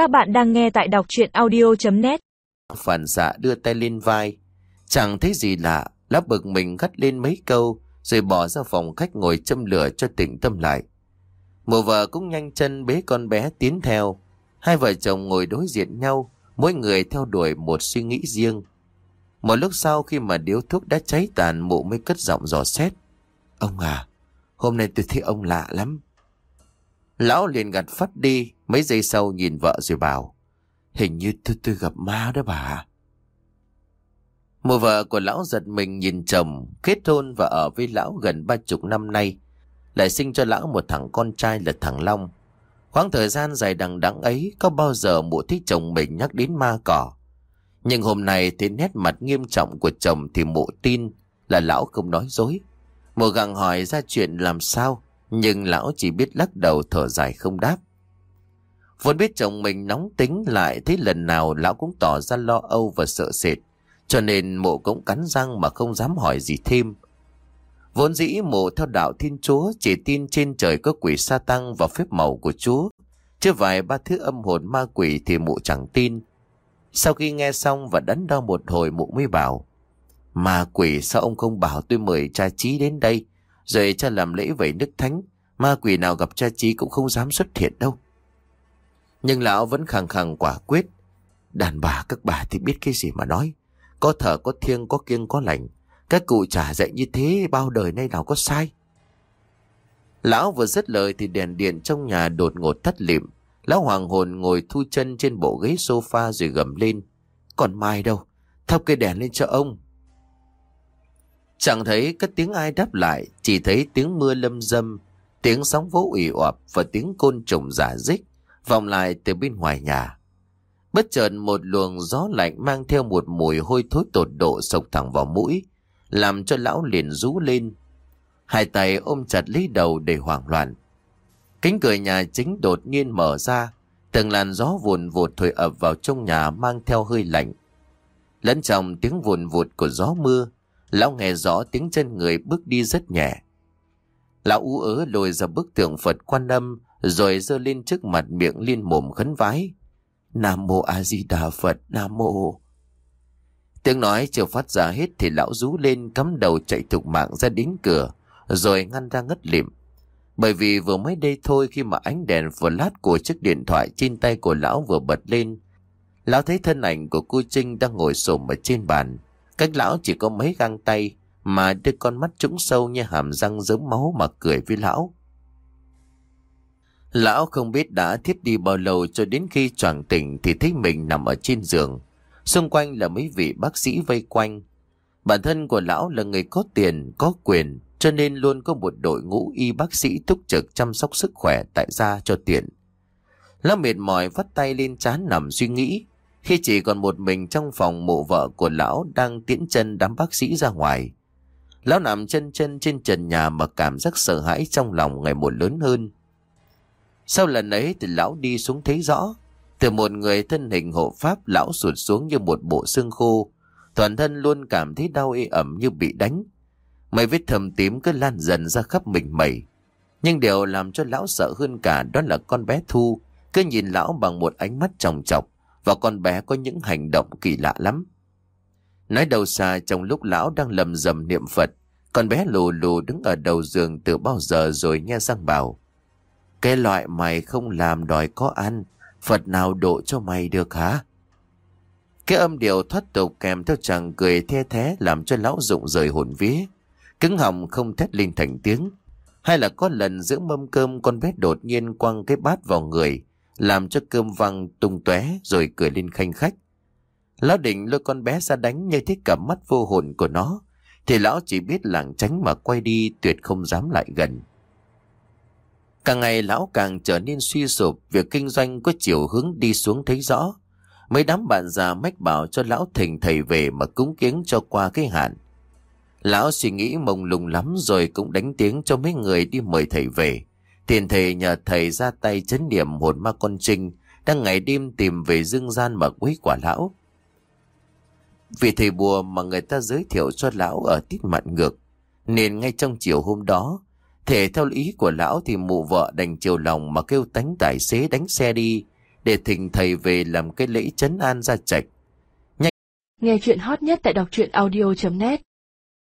Các bạn đang nghe tại đọc chuyện audio.net Phản xạ đưa tay lên vai. Chẳng thấy gì lạ, Lắp bực mình gắt lên mấy câu, rồi bỏ ra phòng khách ngồi châm lửa cho tỉnh tâm lại. Mùa vợ cũng nhanh chân bế con bé tiến theo. Hai vợ chồng ngồi đối diện nhau, mỗi người theo đuổi một suy nghĩ riêng. Một lúc sau khi mà điếu thuốc đã cháy tàn mụ mới cất giọng dò xét. Ông à, hôm nay tôi thấy ông lạ lắm. Lão liền gặt phát đi, mấy giây sau nhìn vợ rồi bảo. Hình như tôi, tôi gặp ma đó bà. Một vợ của lão giật mình nhìn chồng, kết hôn và ở với lão gần ba chục năm nay. Lại sinh cho lão một thằng con trai là thằng Long. Khoảng thời gian dài đằng đẵng ấy có bao giờ mụ thích chồng mình nhắc đến ma cỏ. Nhưng hôm nay thì nét mặt nghiêm trọng của chồng thì mụ tin là lão không nói dối. Mụ gặng hỏi ra chuyện làm sao, nhưng lão chỉ biết lắc đầu thở dài không đáp. Vốn biết chồng mình nóng tính lại thế lần nào lão cũng tỏ ra lo âu và sợ sệt. Cho nên mộ cũng cắn răng mà không dám hỏi gì thêm. Vốn dĩ mộ theo đạo thiên chúa chỉ tin trên trời có quỷ sa tăng và phép màu của chúa. Chứ vài ba thứ âm hồn ma quỷ thì mụ chẳng tin. Sau khi nghe xong và đắn đo một hồi mụ mới bảo. Ma quỷ sao ông không bảo tôi mời cha trí đến đây rồi cha làm lễ vậy đức thánh, Ma quỷ nào gặp cha trí cũng không dám xuất hiện đâu. Nhưng lão vẫn khẳng khẳng quả quyết. Đàn bà các bà thì biết cái gì mà nói. Có thở, có thiêng, có kiêng, có lành. Các cụ trả dạy như thế bao đời nay nào có sai. Lão vừa dứt lời thì đèn điện trong nhà đột ngột tắt lịm. Lão hoàng hồn ngồi thu chân trên bộ ghế sofa rồi gầm lên. Còn mai đâu? Thắp cây đèn lên cho ông. Chẳng thấy có tiếng ai đáp lại, chỉ thấy tiếng mưa lâm dâm, tiếng sóng vỗ ủy oạp và tiếng côn trùng giả dích vọng lại từ bên ngoài nhà. Bất chợt một luồng gió lạnh mang theo một mùi hôi thối tột độ sộc thẳng vào mũi, làm cho lão liền rú lên. Hai tay ôm chặt lấy đầu để hoảng loạn. Cánh cửa nhà chính đột nhiên mở ra, từng làn gió vùn vụt thổi ập vào trong nhà mang theo hơi lạnh. Lẫn trong tiếng vùn vụt của gió mưa, Lão nghe rõ tiếng chân người bước đi rất nhẹ. Lão ú ớ lồi ra bức tượng Phật quan âm, rồi giơ lên trước mặt miệng liên mồm khấn vái. Nam mô A Di Đà Phật, Nam mô. Tiếng nói chưa phát ra hết thì lão rú lên cắm đầu chạy thục mạng ra đến cửa, rồi ngăn ra ngất lịm. Bởi vì vừa mới đây thôi khi mà ánh đèn vừa lát của chiếc điện thoại trên tay của lão vừa bật lên, lão thấy thân ảnh của cô Trinh đang ngồi xổm ở trên bàn, Cách lão chỉ có mấy găng tay mà đưa con mắt trũng sâu như hàm răng giống máu mà cười với lão. Lão không biết đã thiết đi bao lâu cho đến khi choàng tỉnh thì thấy mình nằm ở trên giường. Xung quanh là mấy vị bác sĩ vây quanh. Bản thân của lão là người có tiền, có quyền, cho nên luôn có một đội ngũ y bác sĩ túc trực chăm sóc sức khỏe tại gia cho tiện. Lão mệt mỏi vắt tay lên chán nằm suy nghĩ. Khi chỉ còn một mình trong phòng mộ vợ của lão đang tiễn chân đám bác sĩ ra ngoài. Lão nằm chân chân trên trần nhà mà cảm giác sợ hãi trong lòng ngày một lớn hơn. Sau lần ấy thì lão đi xuống thấy rõ. Từ một người thân hình hộ pháp lão sụt xuống như một bộ xương khô. Toàn thân luôn cảm thấy đau ê ẩm như bị đánh. Mấy vết thầm tím cứ lan dần ra khắp mình mẩy. Nhưng điều làm cho lão sợ hơn cả đó là con bé Thu, cứ nhìn lão bằng một ánh mắt tròng trọc và con bé có những hành động kỳ lạ lắm. Nói đầu xa trong lúc lão đang lầm rầm niệm Phật, con bé lù lù đứng ở đầu giường từ bao giờ rồi nghe răng bảo. Cái loại mày không làm đòi có ăn, Phật nào độ cho mày được hả? Cái âm điệu thoát tục kèm theo chàng cười the thế làm cho lão rụng rời hồn vía. Cứng họng không thét lên thành tiếng. Hay là có lần giữa mâm cơm con bé đột nhiên quăng cái bát vào người, làm cho cơm văng tung tóe rồi cười lên khanh khách. Lão định lôi con bé ra đánh như thế cả mắt vô hồn của nó, thì lão chỉ biết lảng tránh mà quay đi tuyệt không dám lại gần. Càng ngày lão càng trở nên suy sụp, việc kinh doanh có chiều hướng đi xuống thấy rõ. Mấy đám bạn già mách bảo cho lão thỉnh thầy về mà cúng kiến cho qua cái hạn. Lão suy nghĩ mông lung lắm rồi cũng đánh tiếng cho mấy người đi mời thầy về. Tiền thầy nhờ thầy ra tay chấn điểm hồn ma con trinh đang ngày đêm tìm về dương gian mà quý quả lão. Vì thầy bùa mà người ta giới thiệu cho lão ở tít mạn ngược, nên ngay trong chiều hôm đó, thể theo ý của lão thì mụ vợ đành chiều lòng mà kêu tánh tài xế đánh xe đi, để thỉnh thầy về làm cái lễ chấn an gia trạch. Nghe chuyện hot nhất tại đọc truyện audio.net